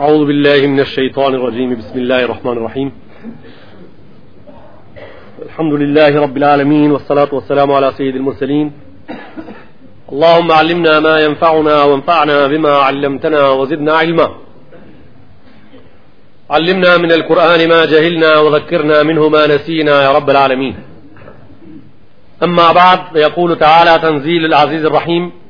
أعوذ بالله من الشيطان الرجيم بسم الله الرحمن الرحيم الحمد لله رب العالمين والصلاة والسلام على سيد المرسلين اللهم علمنا ما ينفعنا وانفعنا بما علمتنا وزدنا علما علمنا من القرآن ما جهلنا وذكرنا منه ما نسينا يا رب العالمين أما بعد يقول تعالى تنزيل العزيز الرحيم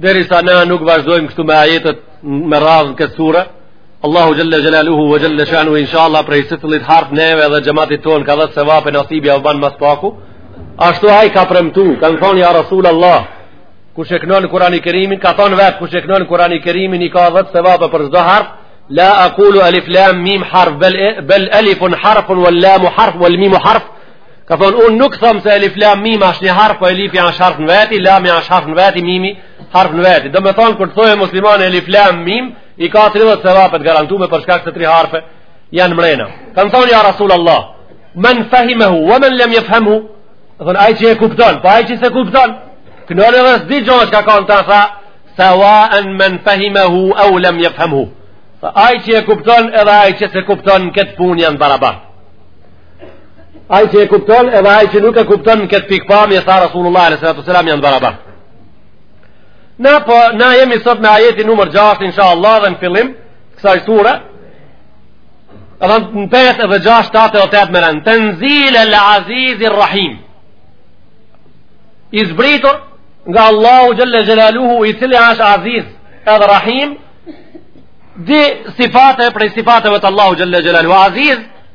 Deri sa na nuk vazhdojmë këtu me ajetet me radhë në këtë sure, Allahu Xhelle Xhelaluhu ve Xhelle Shanu, inshallah prej secilit harf neve dhe xhematit tonë ka dhetë sevape nasib jau banë ma s'paku, ashtu aj ka premtu, kanë thonë ja Rasul Allah, kush kënon kurani kerimin, ka thonë vetë kush kënon kurani kerimin i ka dhetë sevape për çdo harf, la akulu alif lam mim harf, bel, bel alifun harfun, wal lamu harf, wal mimu harf, Ka thonë, unë nuk thom se elif lam mim është një harf, po elifi ashtë harf në veti, lami ashtë harf në veti, mimi harf në veti. Do me thonë, kur të thojë muslimani elif lam mim, i ka 30 sevape t'garantume për shkak këto tri harfe, janë mrena. Kanë thonë, ja Rasul Allah, men fahimehu, wa men lem jefhemhu, dhe thonë, aj që e kupton, po aj që s'e kupton, kënon edhe s'e di gjo çka ka në ta, tha, sawaen men fahimehu, au lem jefhemhu. Aj që e kupton edhe aj që s'e kupton, n'këtë punë janë barabartë. Ai që e kupton edhe ai që nuk e kupton në këtë pikpamje tha Rasulullah sallallahu alaihi wasallam janë barabar. Na po na jemi sot me ajetin numër 6 inshallah dhe në fillim kësaj sure. Edhe në 5 edhe 6 7 edhe 8 me ren. Tanzil al-Aziz ar-Rahim. I zbritur nga Allahu xhalla xhelaluhu i cili është Aziz edhe Rahim. Dy sifate prej sifateve të Allahu xhalla xhelaluhu Aziz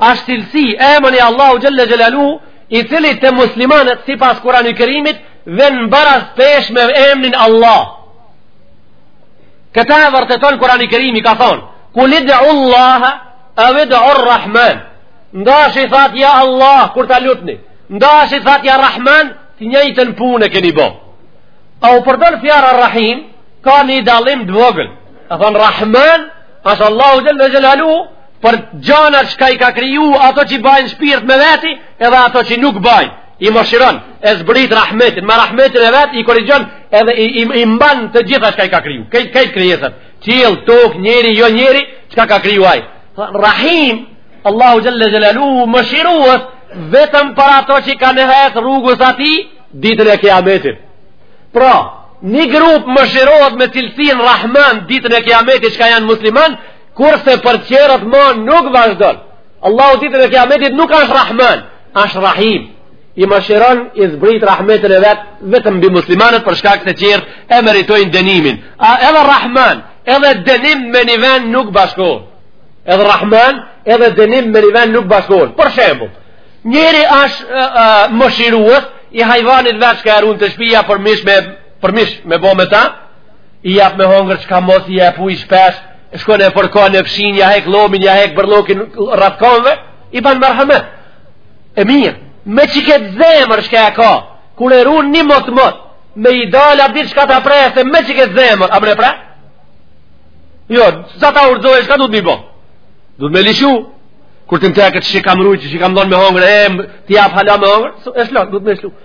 është cilësi emni i Allahu Xhelle Xhelalu i cili te muslimanët sipas kurani kerimit dhe në baraspeshë me emnin Allah këta e vërteton kurani kerimi ka thonë kulid'u Allah evid'ur Rahman n'dash i thatë ja Allah kur ta lutni n'dash i thatë ja Rahman të njëjtën punë e keni bo a u përdor fjala Rahim ka një dallim t'vogël a thonë Rahman asht Allahu Xhelle Xhelalu për gjana çka i ka kriju ato që i bajnë shpirt me veti edhe ato që nuk bajnë i mëshiron e zbrit rahmetin me rahmetin e vet i korrigjon edhe i, i, i mban të gjitha çka i ka kriju krejt, krejt krijesat qiell, tokë, njeri, jo njeri çka ka kriju aj rahim Allahu xhelle xhelalu mëshirues vetëm për ato që i kanë hecë rrugës së tij ditën e kiametit pra një grup mëshirohet me cilësinë rahman ditën e kiametit çka janë muslimanë Kurse për tjerët ma nuk vazhdon. Allahu ditën e kiametit nuk është Rahman, është Rahim. I mëshiron, i zbrit rahmetin e vet vetëm mbi muslimanët për shkak se tjerët e meritojnë dënimin. A edhe Rahman, edhe dënim me një vend nuk bashkohen. Edhe Rahman, edhe dënim me një vend nuk bashkohen. Për shembull, njeri është mëshirues i hajvanit vet që e ruan te shtëpia për mish me për mish me bë me ta, i jap me hongër që ka mos i jep uj shpesh, shkon e përka në fshin, ja hek llomin, ja hek bërllokin ratkonve, i ban merhamet. E mirë, me qëtë zemër shka e ka, kur e runë një motmot, me i dalë atë ditë shka ta prej, se me qëtë zemër, a mre prej? Jo, sa ta urdzoj, shka du të mi bo? Du të me lishu, kur të në të e këtë që kam rujtë, që kam donë me hongër, e, ti jap hala me hongër, e shlok, du të me shlok.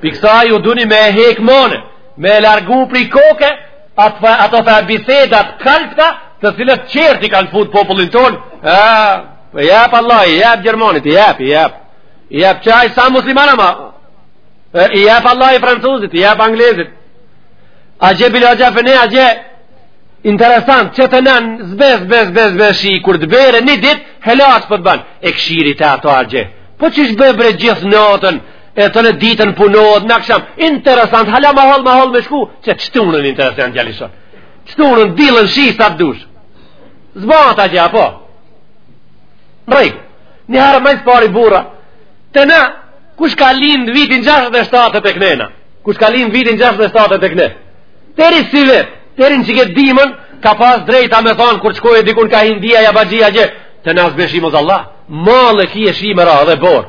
Piksa ju duni me e hek mone, me e largu pri koke, ato fa bisedat kalbta, të cilat qertë i kanë fut popullin ton, e, për jep Allah, i jep Gjermanit, i jep, i jep, i jep qaj s'a musliman, ama, e, i jep Allahi francuzit, i jep anglezit, atje bilo gje fëne, atje, interesant, që të nën, zbe, zbe, zbe, zbe, shi, kur të bere, një dit, helas për po të ban, e këshiri të ato atje, po qysh be bre gjithë natën, e tënë ditën punohet në aksham, interesant, hala ma hollë, ma hollë me shku, që qëtë unën interesant gjalli shon, qëtë unën dilën shi sa të dush, zbata që apo, në rejkë, një herë majtë pari burra, të na, kush ka lindë vitin 67 të kënena, kush ka lindë vitin 67 të këne, teri sivjet, teri në qëtë dimën, ka pas drejta me thonë, kur qkojë dikun ka India, ja bagjia gjë, të na zbeshimo zë Allah, malë ki e shimëra dhe borë,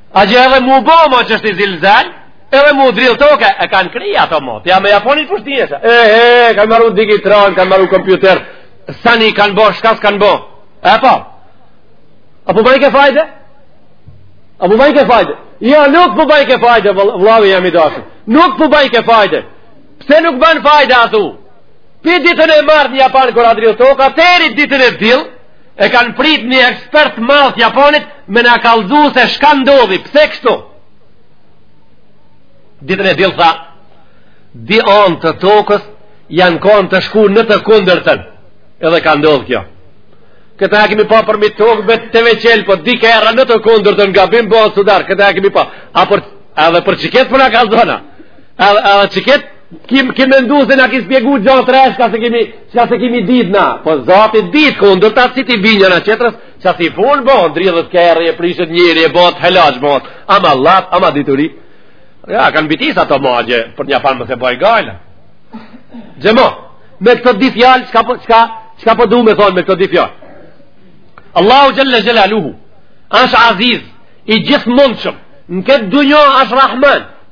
Atje edhe mu bo, mo që është i zilzel, edhe mu dridh toka, e kanë kri ato mo, të jam e Japonit për shtjesha. E, e, kanë maru digitron, kanë maru kompjuter, sani kanë bo, shka s'kanë bo. E po, a po bajke fajde? A po bajke fajde? Ja, nuk po bajke fajde, vllavi jem i dashun. Nuk po bajke fajde. Pse nuk ban fajde atu? Pi ditën e martë n'Japan kur a dridh toka, teri ditën e dilë, E kanë prit një ekspert t'madh t'Japonit me na kallëzu se shka ndodhi, pse kështu? Ditën e dilë tha, di anë të tokës janë konë tu shku në të kundërtën, edhe ka ndodhë kjo. Këta e kemi pa përmi tokë, bet të veqelë, po di kerra në të kundërtën, ka bin ban sudar, këta e kemi pa. A për, edhe për qiket po na kallzon, edhe, edhe qiket, Kim kim mendu se na ki shpjegu gjatë rresh ka se kimi çka se kimi ditë na. Po zati di të kundërta citi bin njana qetrës, ça si fol bo, dridhet kerri e prishet njeri e bot helaç bot. Ama Allah, ama dituri. Ja, kanë bitis ato magje, për një farë më se bëjë gajla. Gjemo, me këto di fjalë, qka, po, qka, qka po du me thonë me këto di fjalë? Allahu xhele xhelaluhu, është aziz, i gjithëmundshëm, në këtë dunjo është rahman,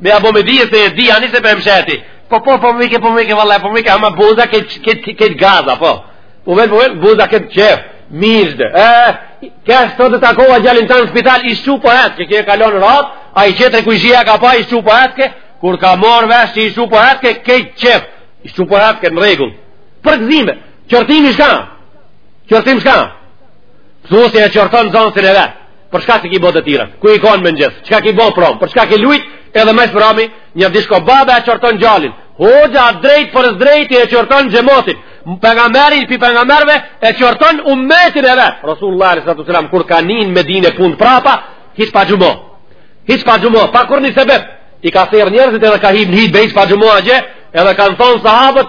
Me ja bo me dije se e dija, nise për e msheti. Po, po, po, mike, po, mike, valla, po, mike, ama buza këtë gaza, po. Po, vetë, po, vetë, buza këtë qef, myzhde, e, kështë ta takova djalin tan në spital, i shu po hetke, kje kalon rat, ai tjetri ku i shia ka pa, i shu po hetke, kur ka marrë vesh që i shu po hetke, krejt qef, i shu po hetke në regull. Përgëzime, qortimi çka, qortim çka, mësusi e qorton nxënësin e vet, Për çka s'e ki bo detyrën? Ku ki kan në mëngjes? Çka ki bo pramë? Për çka ki lujt? Edhe ma s'mrami, një dishko baba e qorton djalin. Hoxha drejtpërdrejti e qorton xhematin. Pejgamberi prej pejgamberëve e qorton umetin e vet. Rasullullah s.a.s. kur ka ni n'Medine punë t'prapa, hiç pa xhuma. Hiç pa xhuma, pa kurrnjë sebep. I ka thirrë njerëzit edhe ka hip në hutbe hiç pa xhuma atje, edhe kanë thonë sahabët,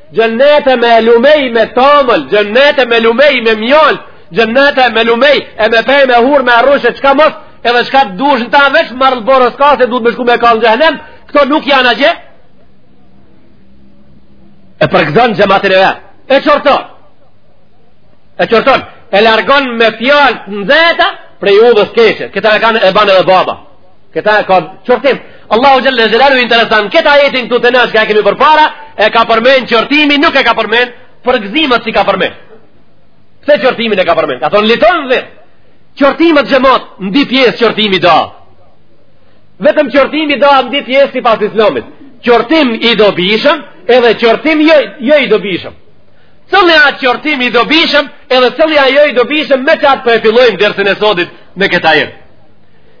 Xhennete me lumenj me tamël, xhennete me lumenj me mjaltë, xhennete me lumenj e me pemë me hurma e rrush, çka mos, edhe çka të dush në ta veç, marr, por s'ka se duhet me shku me u kall në xhehnem, këto nuk janë atje, e përgëzon xhematin e vet, e qorton, e qorton, e largon me fjalë të nxeta, prej udhës keqe, këtë e kanë e ban edhe baba, Këta e ka qortim. Allahu xhel-le xhelaluhu interesant. Këtë ajetin këtu tash që e kemi përpara, e ka përmend qortimin, nuk e ka përmend përgëzimet s'i ka përmend. Pse qortimin e ka përmend? Ka thonë litundhire. Qortimet xhemat n'dy pjesë qortimi do. Vetëm qortimi do n'dy pjesë sipas Islamit. Qortim i dobishëm, edhe qortim jo jo i dobishëm. Cili a qortim i dobishëm, edhe cili a jo i dobishëm, me qatë po e fillojmë dersin e sodit në këtë ajet.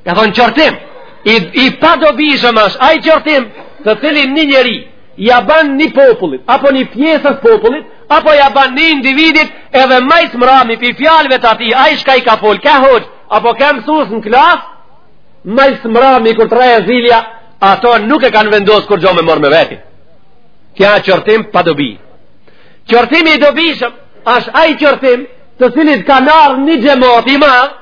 Ka thonë qortim, i, i padobishëm është ai qortim të cilin një njeri, ja ban një popullit, apo një pjesës popullit, apo ja ban një individit, edhe ma s'mrami prej fjalëve të atij, ai çka i ka folë, ka hoxhë, apo ka mësus në klasë, ma s'mrami kur të rreh zilja, ato nuk e kanë vendosë kurgjo me marrë me veti. Ky a qortim pa dobi. Qortimi i dobishëm është ai qortim të cilit ka ndarë një xhemat i madh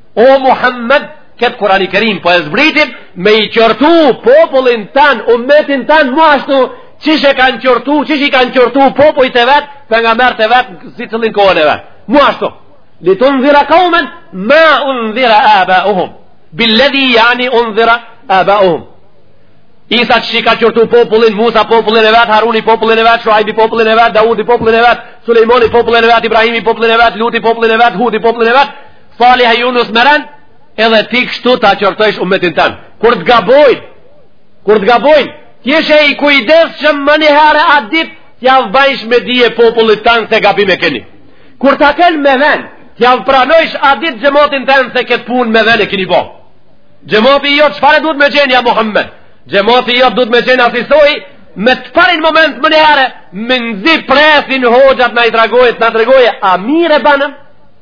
O Muhammed, këtë Kurani Kerim po e zbritim me e qortu popullin tan, umetin tan, mu ashtu qysh e kanë qortu, qysh i kanë qortu popujt e vet, pejgamberët e vet, secili n'kohën e vet. Mu ashtu, litundhire kaumen ma undhire abauhum, billedhi jani undhire abauhum. Isa qysh e ka qortu popullin, Musa popullin e vet, Haruni popullin e vet, Shuajbi popullin e vet, Daudi popullin e vet, Sulejmani popullin e vet, Ibrahimi popullin e vet, Luti popullin e vet, Hudi popullin e vet, Salih e Junus me ren, edhe ti kështu ta qortojsh umetin tan. Kur të gabojnë, kur të gabojnë, t'jesh i kujdesshëm menjëherë atë ditë, t'jav bajsh me dije popullit tan se gabim e keni. Kur ta kenë me ven, t'jav pranojsh atë ditë xhematin tan se këtë punë me ven e keni bo. Xhemati jo, çfarë duhet me qenë ja Muhammed? Xhemati jo, duhet me qenë asisoj, me të parin moment menjëherë, mezi presin hoxha t'na i tregojë, t'na tregojë a mirë banëm,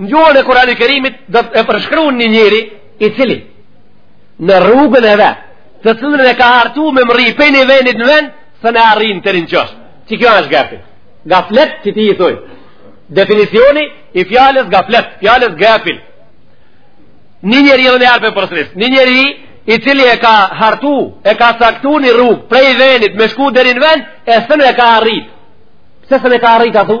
Në gjuhën e Kurani Kerimit do të përshkruan një njeri i cili në rrugën e vet, të cilën e ka hartu me mrri pej ni venit në ven, s'un e arrin teri në qosh. Qikjo është gafil? Gaflet qeti i thojnë. Definicioni i fjalës gaflet, fjalës gafil. Një njeri edhe ni herë pe përsëris. Një njeri i cili e ka hartu, e ka caktu një rrugë prej venit me shku deri n'vend, e s'un e ka arrit. Pse s'un e ka arrit, a thu?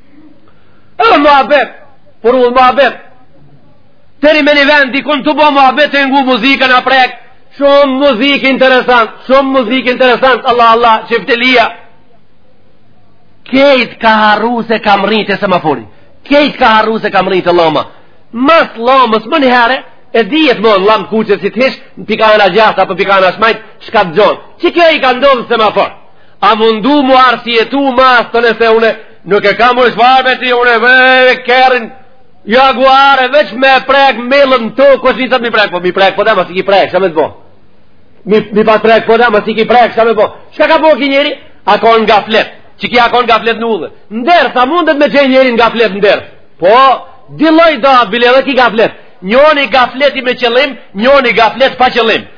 E muhabet, por u muhabet. Teri me një vend, dikun tu bo muhabet e ngu muzika na prek. Shumë muzikë interesant, shumë muzikë interesant, Allah, Allah, çiftelia. Kejt ka harru se ka mrri te semafori. Kejt ka harru se ka mrri te lloma. Mas llomës, menjëherë, e dijet më në llamë kuqe si t'ish, në pikana gjathtë apo pikana shmajtë, shka të gjonë. Qikjo i ka ndodh n'semafor. A mundu m'u arsyetu ma të nëse une nuk e kam është varme ti une vë kerrin Jaguare veç me prek melën të kështë një të mi prek po mi prek po de masi ki prek shka me të bo mi, mi pa prek po de masi ki prek shka me të bo shka ka bo ki njeri a kon n'gaflet qeki a kon n'gaflet në udhë ndër sa mundet me qenë njeri n'gaflet ndër po dy lloj da bile dhe ki gaflet njoni gafleti me qëllim njoni gaflet pa qëllim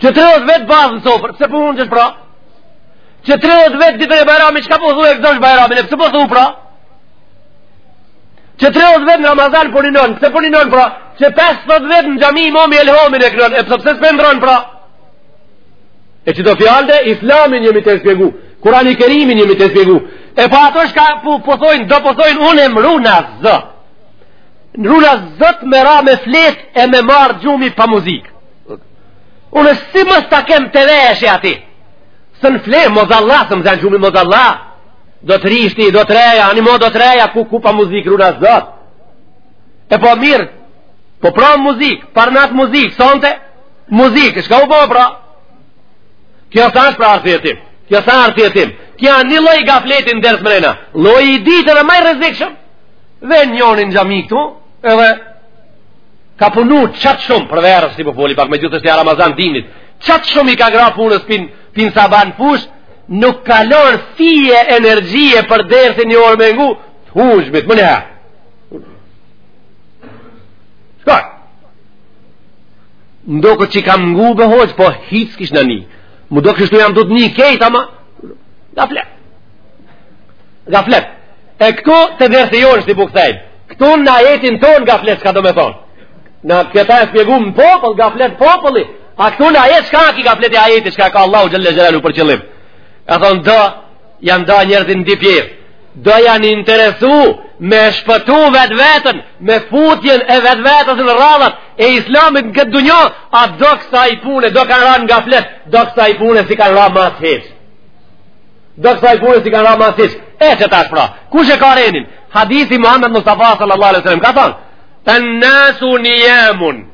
Qe tridhet vet bazë në sofër, pse po unë që është pra? Qe tridhet vet ditën e bajramit, çka po thu e gëzosh bajramin, e pse po thu pra? Qe tridhet vet në Ramazan po ninon, pse po ninon pra? Qe 50 vet në xhami imami elhamin e knon, e pse pse s'pe ndron pra? E çdo fjalë, islamin jemi tu shpjegu, kurani kerimin jemi tu shpjegu, e pa po ato shka po, po thojnë, do po thojnë unë e m'runa Zot, runa Zot me ra me flet e me marrë gjumi pa muzikë. Unë si mos ta kem te veshi aty S'un flej, mazallah, se më zen gjumi, mazallah Do të rishti, do të reja, ani mo do të reja Kuku pa muzikë, runa Zot E po mirë Po pramë muzikë, parnat muzikë, sonte Muzikë, shka u bo pra Kjo s'është pra argëtim Kjo s'a argëtim Kjo a një lloj gafleti n'ders mrena Lloji i dytë edhe ma i rrezikshëm Dhe njoni n'xhami këtu Edhe ka punu qaq shumë përderisa po foli pak me gjithë është a Ramazan dinit qaq shumë i ka ra punës prej, prej sabahit në fushë nuk ka lanë fije energjie përderisa një orë me ngu hutben menjëherë ka ndokush që kam ngu be hoxhë po hiç s'kish në një më do kështu jam do të një kejt ama gaflet Gaflet. E këtu te dersi jonë shti po kthehem. Këtu në ajetin tonë gaflet, çka do me thonë. Na këta e spjegum në popull, gaflet populli. A këtu në ajet, çka ky gaflet e ajetit, çka ka Allahu xhele xhelaluhu për qëllim. E thonë, do, janë da njerëzit në dy pjesë. Do janë interesu me shpëtu vetveten, me futjen e vetvetes në radhët e islamit në këtë dunja, a do kësaj pune, do kanë ranë në gaflet, do kësaj pune s'i kanë ranë mas hiç. Do kësaj pune s'i kanë ra mas hiç. E qetash pra. Kush e ka renin? Hadithi Muhammed Mustafa sallallahu alaihi sallam. Ka thonë? En-nasu nijamun.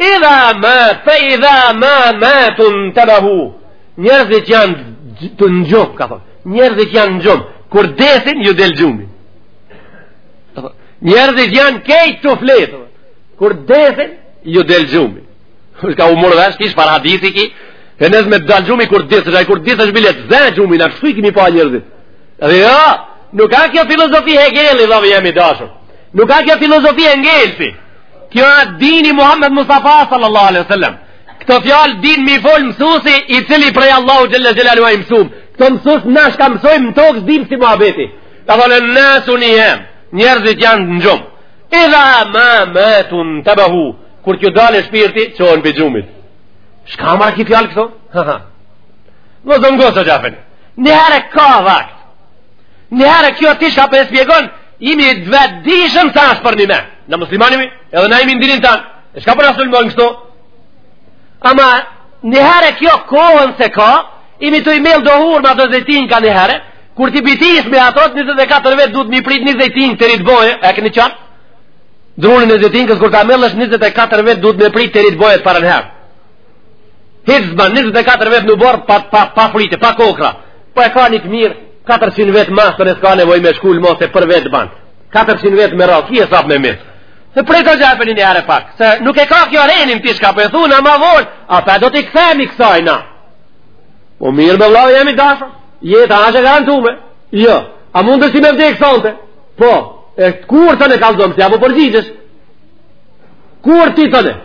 Idha ma, fe idha ma, matu intebehu. Njerëzit janë të në gjumë, ka thonë. Njerëzit janë në gjumë. Kur desin, ju del gjumi. Njerëzit janë kejt tu fletë. Kur desin, ju del gjumi. është ka u marrë vesh kish pa hadithi ky e nesë me dalë gjumi kur desësh kur desësh bile t'zë gjumi na kështu i kimi pa njerëzit dhe jo nuk ka kjo filozofi e Hegelit vlla jemi dashur nuk ka kjo filozofi e Engelsit kjo a dini Muhammed Mustafa sallallahu alaihi sallam këto fjalë din me i fol mësusi i cili prej Allahu xhele xhelaluhu a i mësum këto mësus ne shka mësojmë në tokë s'dim si Muhamedi ka thonë nasu nijam njerëzit janë në gjumë idha ma matu inte Kur t'ju dalë shpirti, çohen prej gjumit. Shka ma ki fjalë këto? Ha, ha. Në zëmë gosë, o gjafin. Njëherë ka vakt. Njëherë kjo t'i shka po e spjegon, imi t'vetëdishëm sa është për një me. Na musliman imi, edhe na imi n'dinin tonë. E shka po na sulmon kështu? Ama, njëherë kjo kohën s'e ka, i mjell do drunj me zejtin ka njëherë, kur t'i bitis me ato, 24 vjet duhet me prit një zejtin të rritë boj, e këni qartë? Drurin e zejtinkës kur ta mjellësh 24 vjet duhet me prit të rit bojet para në herë. Hiç s'ban 24 vjet në oborr pa pa pa fryte, pa kokrra. Po e ka një të mirë 400 vjet masanej s'ka nevojë me shkul ma se për vjet ban. 400 vjet me radhë, ky hesap ma mirë. Se prej t'jep një njëherë pak, se nuk e ka kjo renin ti shka për po e thunë, a ma volë, a pa do t'i këthemi kësaj, na. Po mirë more vllau jem i dashun, jetë a është e garantume, jo, a mundesh ti me vdekë sonte, Po, e kur t'thonë kallzom, si ja bo përgjigjes? Kur ti thonë?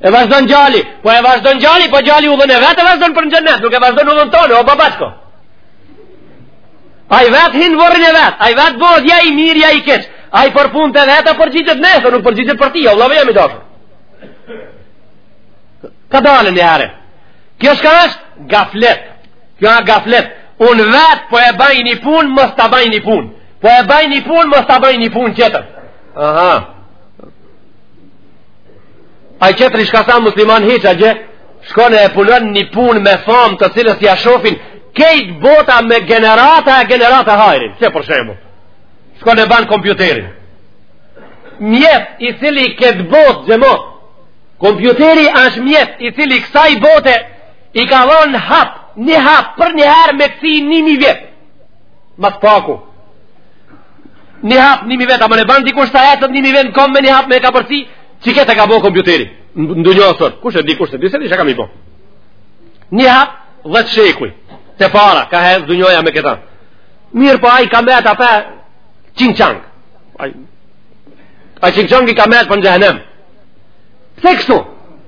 E vazhdon gjali, po e vazhdon gjali, po gjali udhën e vet e vazhdon për në xhennet, nuk e vazhdon udhën tone, o babashko. Ai vetë hin n'vorrin e vet, ai vetë bohet, ja i mirë, ja i keq, ai për punët e veta përgjigjet nesër, nuk përgjigjet për ti, o vllau jem i dashur. Ka dalë një herë, kjo shka është gaflet, Kjo a gaflet, unë vetë po e baj një punë, mos të baj një punë. Po e baj një punë, mos ta baj një punë qetër. Aha. Ai qetri shka s'a musliman hiç asgjë, shkon e punon një punë me famë të cilës ja shofin, kejt bota me generata e generata hajrin, qe për shembull. Shkon e ban kompjuterin. Mjet i cili këtë botë, gjema, kompjuteri është mjet i cili kësaj bote, i ka dhënë hap një hap për një herë me këti një mijë vjet ma s'paku një hap një mijë vjet a mun ban dikush ta jetët një mijë vjet në kom me një hap me kapërcy që këtë e ka bo kompjuteri në një asër kush e di kush e di se shka mi bo një hap dhetë shekuj të para ka he dhënjoja me këta mirëpo ai ka met apet qing qang ai qing qangi ka met apet për në xhehnem pse kështu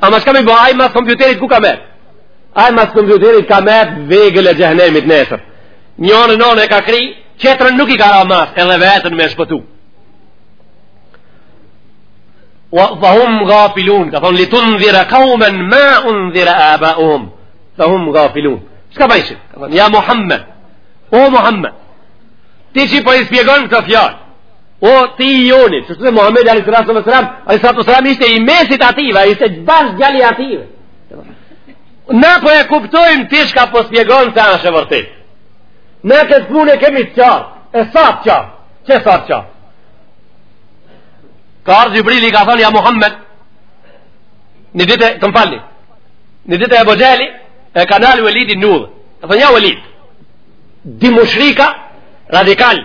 Ama shka me bo, ai mas kompjuterit ku ka met? Ai mas kompjuterit ka met vegël e xhehnemit nesër. Njonën onë e ka kry, qetrën nuk i ka ra mas, edhe veten me shpëtu. Wa fa hum gafilun, ka thonë, litundhira kaumen ma undhira abauhum. Fa hum gafilun. Shka pa ishit? Ka thonë, ja Muhammed, o Muhammed, ti që po i spjegon këto fjalë, O ti i joni, qeshtu dhe Muhammed alejhi salatu ve selam, alejhi salatu ve selam ishte i mesit atyve, ishte bash gjali atyve. Na po e kuptojmë ti shka po spjegon se asht e vërtetë. Na këtë punë e kemi të qartë, e sa të qartë, qe sa të qartë. Ka ardhë Xhibrili ka thonë ja Muhammed, një ditë, t'më falni, një ditë Ebu Xhehli e ka nal Velidin n'udhë. Ka thonë ja Velid, dy mushrika radikalë,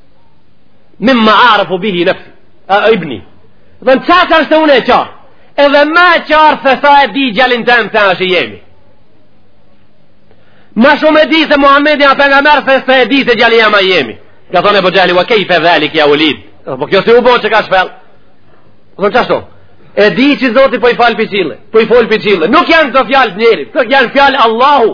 Mimma arifu bihi nefsi, a ibni. Dhe në qasë është punë e qartë, edhe ma qartë se sa e di gjalin tem se ashtë i jemi. Ma shumë e di se Muhammedi a pejgamer se sa e di se gjali jem a i jemi. Ka thonë Ebu Xhehli, wa kejfe dhalike ja Velid. Po kjo si u bo që ka shpel. Dhe në qashtu, e di që zoti po i fol prej qielle, po i fol prej qielle. Nuk janë kto fjalë njerit, kto janë fjalë Allahu.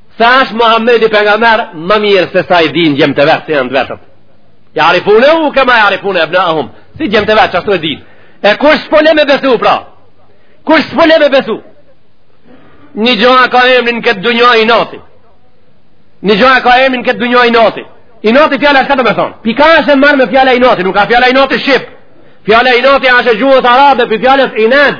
Se është Muhammedi pejgamber ma mirë se sa i din djemtë e vet, se janë të vetët. Ja'rifunehu kema ja'rifune ebnaehum. Si djemtë e vet, qashtu e din. E kush s'po le me besu, pra? Kush s'po le me besu? Një gjo e ka emrin n'këtë dunjo inati. Një gjo e ka emrin n'këtë dunjo inati. Inati fjala është ka të me thonë. Prej kah është e marrne fjala inati, nuk ka fjala inati shqip. Fjala inati është e gjuhës arabe, prej fjalës inad.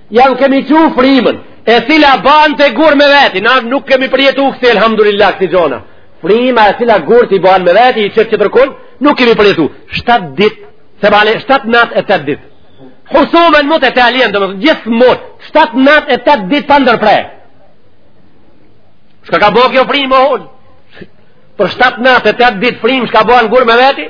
Jav kemi çu frimën, e cila bante gurë me veti, na nuk kemi përjetu kësi, elhamdulillah, kësi gjona. Frima e cila gurët i ban me veti, i qet tjetërkun, nuk kemi përjetu. Shtatë dit, seb'a le, shtatë natë e tetë dit. Husumen mutetalijen, domethënë, gjithmonë, shtatë natë e tetë dit pa ndërpre. Shka ka bo kjo frimë, o hunë? Për shtatë natë e tetë dit frimë, shka ban gurë me veti?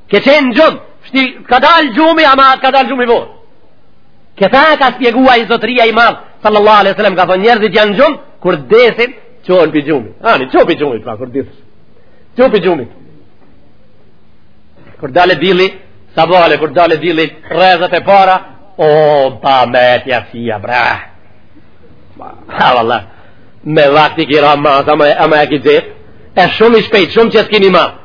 Ke qenë n'gjumë, shti, ka dalë gjumi, ama t'ka dalë gjumi n'vorr. Këta e ka spjegu ai zotëria i madh, sallallahu alejhi selem, ka thonë njerëzit janë n'gjumë, kur desin, çohen prej gjumit. Ani, çohen prej gjumit, pra, kur desin. Çohen prej gjumit. Kur del dilli, sabahle, kur del dilli, rrezet e para, o, pa me tja fia, bra. Ha, valla, me vakti kira ma, ama e ki gjithë, e shumë i shpejt, shumë që s'kini ma,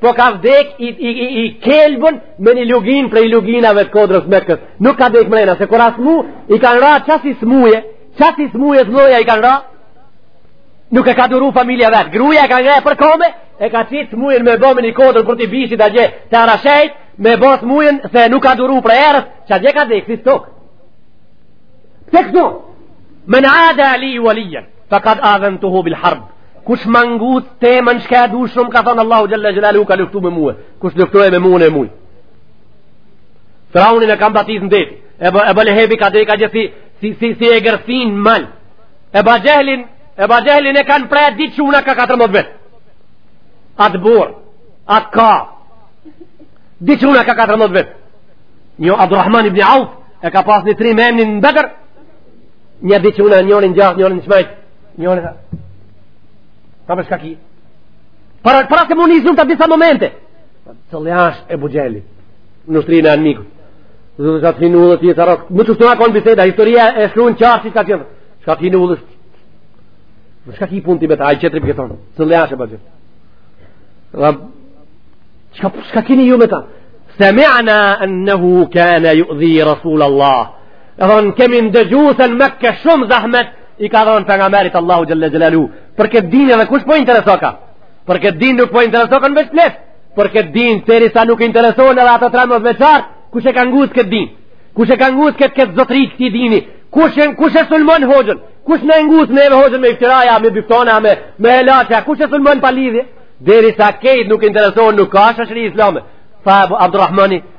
po ka vdek i, i, i, i qelbun në një luginë prej luginave të kodrës Mekës. Nuk ka vdek mrena, se kur asht smu, i kanë ra qasi smuje, qasi smuje të loja i kanë ra, nuk e ka duru familja e vet. Gruja e ka ngreh për kome, e ka qit, s'mujn me bo me një kodrë për t'i bishit atje, se arashejt me bo, s'mujn se nuk ka duru prej erës, qatje ka vdek, si stokë. Pse kështu? Men ada li velijjen, fekad adhentuhu bil harb. Kush ma nguc temin që e du shumë, ka thonë Allahu Xhelle Xhelaluhu ka luftu me mue. Kush lufton me mu, un e muj. Fraunin e kam batis në det. Ebu, Ebu Lehebi ka dhe i ka gjithi si, si, si e gërthin mal. Ebu Xhehlin, Ebu Xhehlin e kanë pre dy çuna ka 14 vjet. Atë burrë, atë ka. Dy çuna ka 14 vjet. Një Abdurrahman ibn Auf e ka pas një trim emnin në Bedër. Nja dy çuna, njërin n'djathtë, njërin n'majtë. Njëri tha. Ta bësh kaki. Para para se mundi zonë ta disa momente. Cili është Ebu Xhehli? Në ushtrinë e anmikut. Do të thotë finu ulët i tharë. Qeshtu u kon biseda, historia e shkruan qartë ka qenë. Çka finu ulët? Më shka ki pun ti me ta, ai tjetri prej kësaj onë, cili asht Ebu Xhehli. Dhe, shka, shka kini ju me ta? Semi'na ennehu kane ju'dhi Resulallah, E thonë, kemi ndëgju se në Mekke shumë zahmet, i ka thonë pejgamberit Allahu xhelle xhelaluhu. Për këtë din edhe kush po interesohka? Për këtë din nuk po interesohkan veç flet. Për këtë din, derisa nuk interesohen edhe ato tre më dhe qartë, kush e ka ngucë këtë din? Kush e ka ngucë këtë këtë zotni këtij dini? Kush e, kush e sulmon hoxhën? Kush në ngucë me e ve hoxhën me iftiraja, me byhtona, me, me helaqa? Kush e sulmon pa lidhje? Derisa krejt nuk interesohen nuk ka shashri islame. Fa Abdurrahmani,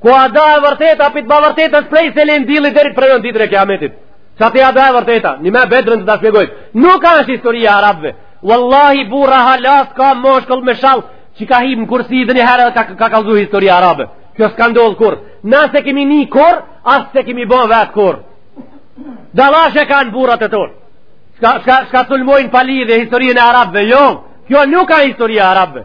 Ku â da e vërteta, ka pikë ba vërteta që prej se len dielli deri në ditën e kijametit. Që aty â da e vërteta, një me bedrën të da shpjegojt. Nuk ashtë historia arabve. Wallahi burra hala s'ka mashkull me shall, që ka hip në kursi edhe një herë dhe ka, ka kallzu historia arabe. Kjo s'ka ndodhë kurrë. Na s'e kemi ni kurrë, as s'e kemi bo vetë kurrë. Dalash e kanë burrat tonë. Shka, shka, shka sulmojnë palidhje historinë e arabve, jo. Kjo nuk â histori e arabve.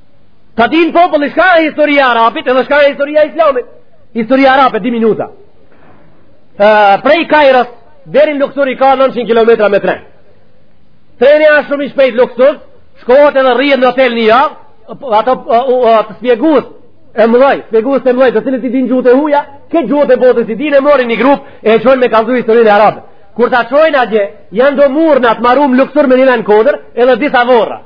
Ta din populli shka â historia e arabit edhe shka â historia e islamit. Historia e arabit, dy minuta. Uh, prej Kajros, deri n'Luksor i ka 900 km me tren. Treni â shumë i shpejtë Luksor, shkohet edhe rrihet në hotel një javë, ato të shpjegues të mëdhaj, shpjegues të mëdhaj, të cilët i din gjuhët e huja, krejt gjuhët e botës i din e marrin një grup e çojnë me kallzu historinë e arabit. Kur të çojnë atje, janë do mure në atë marum Luksor me një në kodër edhe disa vorra.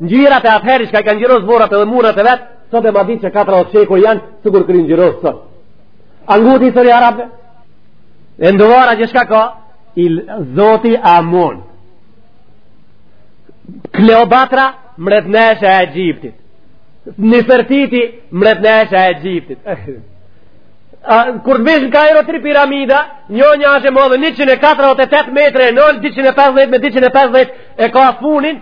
Ngjyrat e atëhershit që i kanë ngjyrosur vorrat edhe murat e vet, sot e atë ditë që katër shekuj janë sikur kanë ngjyrosë sot. A ngut histori arabe? E ndovara që shka ka? I zoti Amon. Kleopatra mretnesha e Egjiptit. Nefertiti mretnesha e Egjiptit. kur të vishë në Kairo tri piramida, njona â e madhe 148 metre e naltë, 250 me 250 e ka funin,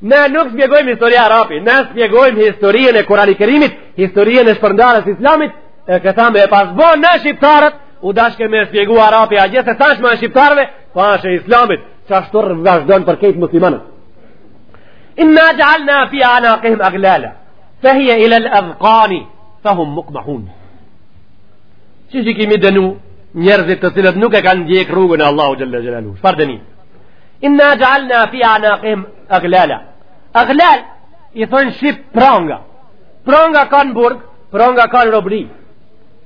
Ne nuk shpjegojmë histori arapi, ne shpjegojmë historinë e Kurani kerimit, historinë e shpërndarjes s'islamit, e këta me e pas bo n' shqiptarët, u dashke me shpjegu arapi, a âsht e tashma e shqiptarëve, pa po është e islamit, që âsht tu vazhdu për krejt muslimanët. Inna xhealna fi a'nakihim aglala, fehje ilel edhkani, fehum mukmehun. Qysh i kimi dënu njerëzit të cilët nuk e kanë ndjek rrugën e Allahut xhelle xhelaluhu Çfarë dënimi? Inna xhealna fi a'nakihim aglala. Aglal, i thonë shqip pranga. Pranga ka në burg, pranga ka në robri.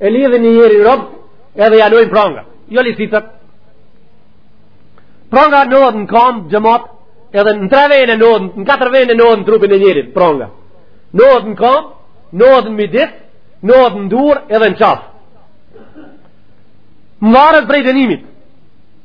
E lidhin një njeri rob, edhe ia vnojnë pranga. Jo li si tërë. Pranga ndodh në kamë, xhemat, edhe në tre vende ndodh, në katër vende ndodh në trupin e njerit, pranga. Ndodh në kamë, ndodh në midis, ndodh në dur edhe në qafë. Mvaret prej dënimit,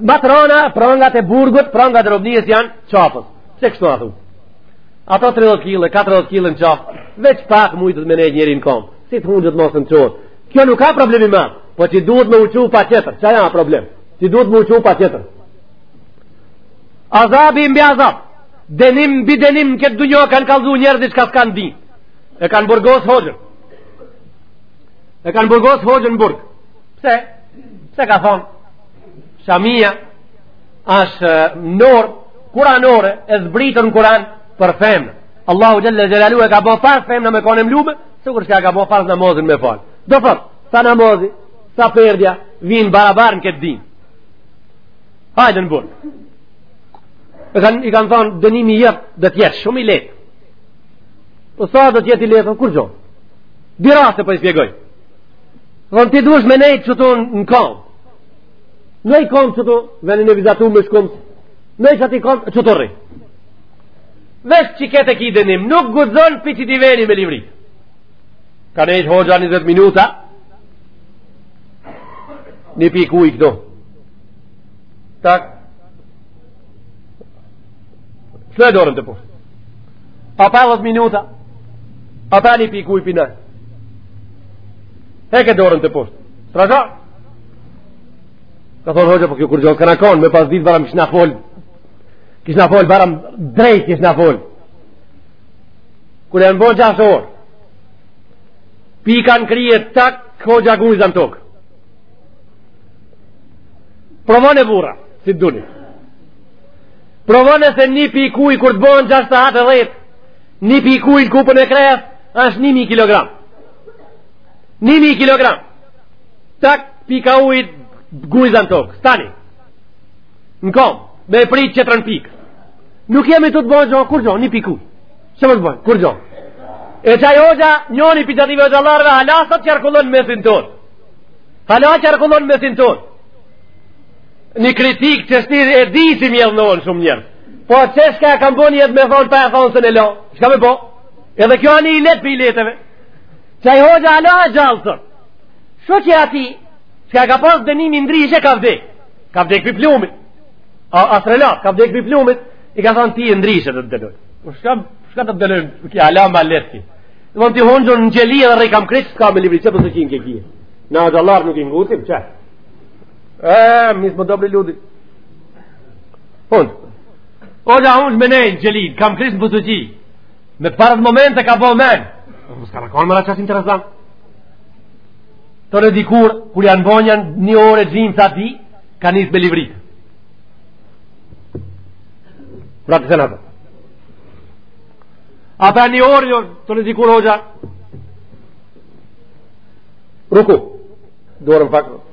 Ma t'rona prangat e burgut, prangat e robnisë janë qafës. Pse kështu a thue? Ato 30 kg, 40 kg në qafë, veç pak mujtë me nejtë njeri në komë. Si të hundët mos në qërë. Kjo nuk â problemi ma, po ti duhet me u çu patjetër. Qaj â problem. Ti duhet me u çu patjetër. Azabi mbi azab. Dënim mbi dënim në këtë dunjo kanë kallzu njerëzit çka s'kanë din. E kanë burgos hoxhën. E kanë burgos hoxhën burg. Pse? Pse ka thonë? Shamia është normë kuranore, e zbritun në Kuran për femna. Allahu xhele xhelaluhu e ka bo farz femna me konë mlume, sikur shka e ka bo farz namazin me falë. Do thotë, sa namazi, sa perdja, vijnë barabar në këtë din. Hajde në burg. I kanë thonë, dënimi yt do të jetë shumë i lehtë. Po sa do të jetë i lehtë kur gjon? Dy raste po i shpjegoj. Vënë ti duhesh me nejtë çutë në kamë. Në nji kamë çutë, veni i vizatum me shkumës, në nji qati kamë çutë rri. Veç qikët e ki dënim, nuk guxon prej qati veni me livrit. Ka nejtë hoxha 20 minuta, një pikë uj këtu. Tak. Së e dorën teposhtë. pa pa dhetë minuta pa pa një pikë uj pinaj e ke dorën teposhtë strasha ka thonë hoxha po kjo kurgjo s'ka konë me pas ditë baram kishna folë kishna folë baram drejt kishna folë kur janë bo gjashtë orë pika në krye tak hoxha gujzan tokë provone burra si të duni Provone se një pikë uj kur të bohen gjashtë sahat e dhetë, një pikë uj në kupën e krejës, është një mi kilogram. Një mi kilogram. Tak, pika e ujit gujzan tokë, stani. Në kom, me e pritë tjetrën pikë. Nuk jemi tu të bo gjo, kurgjo, një pikë uj. Që më të bojnë, kurgjo. E qaj hoxha, njoni pi gjative o gjallarve, hala sot qarkullon mesin tonë. Hala sot qarkullon mesin tonë. Një kritikë të shtirë e di që m'idhnohen shumë njerëz. Po atë çka e kam bo nijet me thonë pa e thonë s'e lo. Shka me bo? Edhe kjo anë i lehtë prej të lehtëve. Qai hoxhë hala â gjallë sër. Shko qati, shka ka pas dënimin ndryshe ka vdek. Ka vdek prej plumit. A, a së relat, ka vdek prej plumit. I ka thonë ty ndryshe do të dënojmë. Po shka, shka të dënojmë, ki hala ma lehtë ki. Në mund të honë gjënë në gjeli edhe rej kam kreqë, s'ka me livrit që për po së qinë ke kje. Na gjallë nuk i ngutim, që? E, mi smo dobri ljudi. Unë. O hoxha, u nmejn, çelin, ka m'kris në buzuqi. Me parë momente ka bo men. O, kanë konë meraka interesant. Tonë dikur, kur janë bonjan një ore gjimë sa ti, ka njës me livrit. Pra të senatë. A për një orë, tonë dikur hoxha. Ruku. Dorën fakë.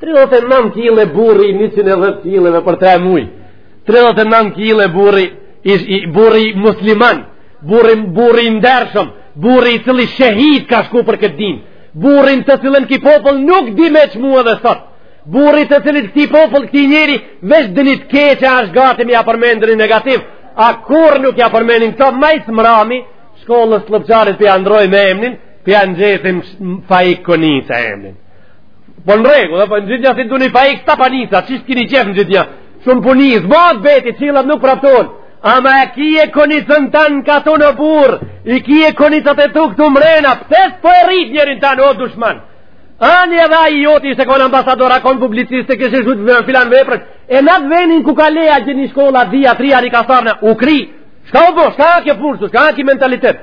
39 kile burri 110 kile me për 3 muj 39 kile burri ish, i, burri musliman burri, burri i ndershëm burri i cili shehid ka shku për këtë din burrin të cilën ki popull nuk di me çmu edhe sot burri të cilit këtij popull këtij njeri veç senit keq ashtë gati me ja përmen n'negativ a kurrë nuk ja përmenin këto ma i mrami shkollës lopçarët po ja ndrrojn me emnin Pja në gjithim pa i konit emnin. Po në rregull, dhe po në gjithja si du një pa i këta pa njësa, qysh kini qef në gjithja, shumë puni zbatohet, cilët nuk prapton, ama e kije kanunin tanë kato në burg, i kje konitët e tuk të mrena, pëtes po e rrit njerin tanë o dushman. Ani edhe ai joti s'u konë ambasador, a konë publicist, e kështë zhutë vërën filan veprën, e në atë venin ku ka le ja qe një shkollë, dyja, trija, një kasarnë, u kri, shka u bo, shka është kjo punë, shka është ky mentalitet,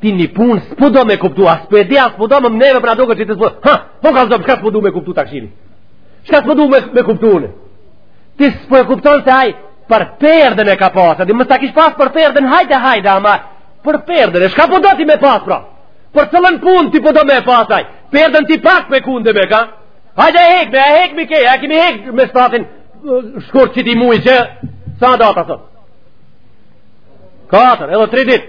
ti një pun s'po do me kuptu a s'po e di a s'po do me neve pra doket që ti s'po ha po ka zdo shka s'po du me kuptu takshiri shka s'po du me, me kuptu në ti s'po e kupton se aj perden e ka pas aty mos ta kish pas perden hajde hajde ama perden e shka po do ti me pas pra për cilën pun ti po do me pas aj perden ti pa këmkun me ka hajde e hekme e hekme ke e kimi hek më shtatë shkurt që ti mui që sa data sot 4 edhe 3 dit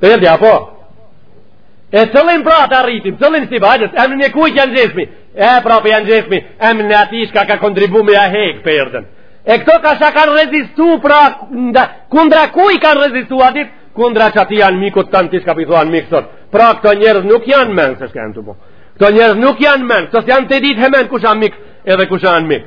Të jëtë, apo? E qëllim pra ta arrijmë, qëllim si bartës, e më një kujt janë gjeshmi, e pra për janë gjeshmi, e më në atij shka ka kontribu me e hek perden. E këto ka shka kanë rezistu pra, nda, kundra kuj kanë rezistu aty, kundra që atij anmikut tonë ti shka po i thua anmik sot. Pra këto njerëz nuk janë n'men, se shka janë tu bo. Këto njerëz nuk janë n'men, këto janë tu ditë hemen kush a mik edhe kush anmik.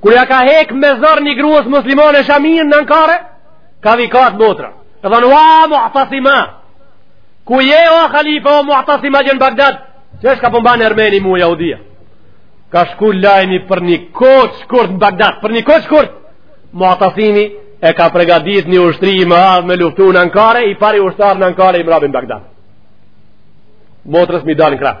Kur ja ka hek me zor një gruës muslimane shamin n'Ankare, ka vikat motra. Edhe tha wa Mutasima. Ku je o halife o Mutasima gjen Bagdad, që është ka po m'ban ermeni mu jahudia. Ka shku lajmi për një kohë t'shkurt në Bagdad, për një kohë t'shkurt. Mutasimi e ka pregadit një ushtri t'madhe me luftu n'Ankare, i pari ushtar n'Ankare i mrami n' Bagdad. Motrës mi dalë në krahë.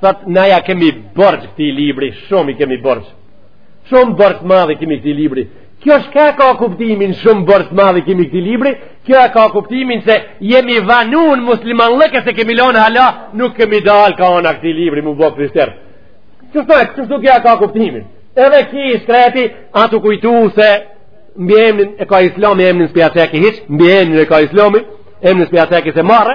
thot na ja kemi borx këtij libri shumë i kemi borx shumë borx madhi kemi këtij libri kjo shka ka kuptimin shumë borx madhi kemi këtij libri kjo e ka kuptimin se jemi vonu musliman lëke se kemi lonë hala nuk kemi dal kah ana këtij libri mu bo krishter qështu e qështu kjo e ka kuptimin edhe ky i shkreti asht tu kujtu se mbi emnin e ka islami emnin s'po ja qeki hiç mbi emnin e ka islami emnin s'po ja qeki se marre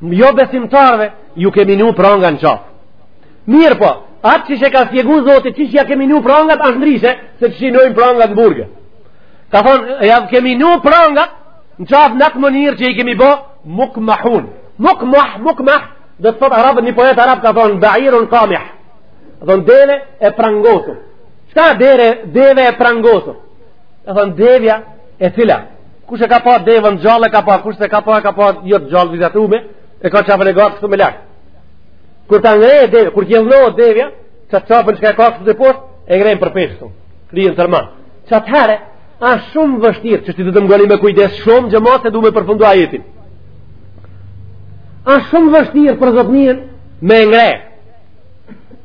jo besimtarve ju kemi vnu pranga në qafë mirëpo atë qysh e ka spjegu zoti qysh ja kemi vnu prangat ashtë ndrishe se qysh i vnojnë prangat në burg ka thonë ja kemi vnu prangat në qafë në atë mënyrë që i kemi bo muk mahun muk mah muk mah do të thotë arabët një poet arab ka thonë bairun kamih thonë deve e prangosur çka dele deve e prangosur ka thonë devja e fila Kush e ka pa devën gjallë e ka pa, kush s'e ka pa e ka pa jo të gjallë vizatume, e ka qafën e gatë këtu me lak. Kur ta ngre devja, kur gjellnohet devja, qat qafën që ka këtu të poshtë, e ngrenë përpjetë këtu. Krijen tërma. Qat herë, asht shumë vështirë, kështu duhet me kujdes shumë që mos e du me përfundu ajetin. Asht shumë vështirë për zotnin me ngre.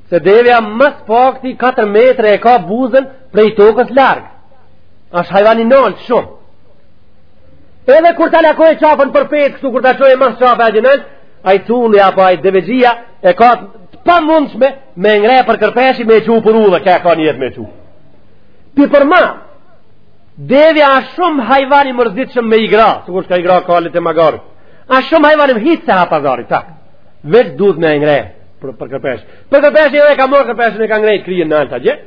Se devja ma s'pakti 4 metra e ka buzën prej tokës larg. është hajvan i naltë shumë. Edhe kur ta lakon qafën përpjetë, kështu kur ta çon e mas qafë e gjënëllë, a i tulli apo a i devegjia e ka të pamundshme me ngre për kërpeshi me çu për u dhe ka ka njët me çu. Pi për ma, devja asht shumë hajvan i mërzitshëm me i gra, sikur shka i gra kalit e magarit, a shumë hajvani më hitë se ha pazarit, tak, veç duhet me ngre për, për kërpeshi. Për kërpeshi edhe ka mërë kërpeshi në ka ngre i kryin n'nalt gjë,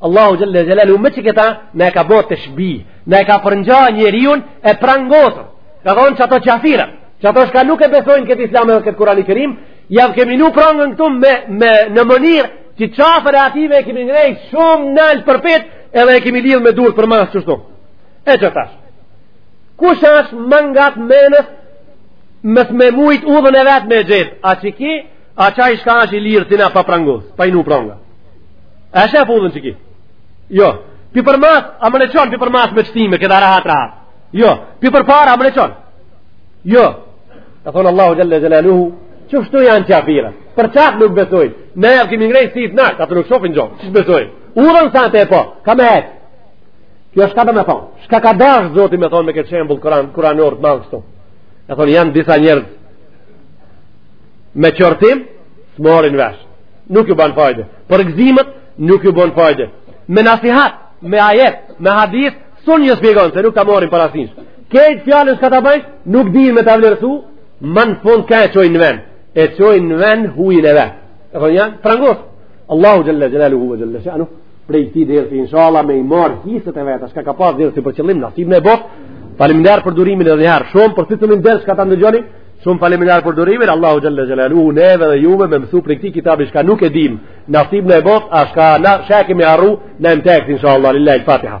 Allahu Xhelle Xhelaluhu me qëta na e ka bërë teshbih, na e ka përngja njeriun e prangosur. Ka thonë që ato qafira, që ato shka nuk e besojnë këtë islamë dhe këtë Kurani Kerim, jav kemi vnu prangën këtu me, me, në mënyrë që qafën e atyne e kemi ngrejt shumë nalt përpjetë edhe e kemi lidhë me dur përmas qështu. E qetash, kush është ma ngat menes mës me mujt udhën e vetë me gjet, a qeky, a qaj shka është i lirë t'na pa prangos, pa i vnu pranga. A e shef udhën qeky? Jo. Pi për mas, a më reqon pi për mas me qëtime, këta rahat rahat. Jo. Pi për para, a më reqon. Jo. Ka thonë Allahu Xhelle Xhelaluhu, qështu janë qafira. Për qatë nuk besojnë. Ne e kemi ngrejt si të nashtë, ata nuk shofin gjo. Qysh besojnë? Udhën s'a tu e pa, kah me hecë. Kjo shka do me thonë. Shka ka dashë, zoti me thonë me këtë shembul, kuran, kuran urdhnon kështu. E thonë, janë disa njerëz me qortim, s'marrin vesh. nuk ju bën fajde. Për gëzimet nuk ju bën fajde. Me nasihat, me ajet, me hadith, s'un ju shpjegon se nuk ta marrin për asnjë. Këto fjalë çka t'i bëjsh, nuk dinë me ta vlerësu, më në fund ka e çojnë në vend. E çojnë në vend hujin e vet. E thonë, janë prangos. Allahu jalla jalaluhu wa jalla sha'nuhu. Prej këtij dersi inshallah me i marr hisët e vet, çka ka pas dersi për qëllim nasib na e boft. Faleminderit për durimin edhe një herë. Shumë pritet në ders çka ta ndëgjoni. Shumë faleminderit për durimin, Allahu xhalla xhelaluhu, neve dhe juve me mësu prej këtij kitabi çka nuk e dim. Nasib na e boft, çka kemi harru, na e imtek inshallah, lillahil fatiha.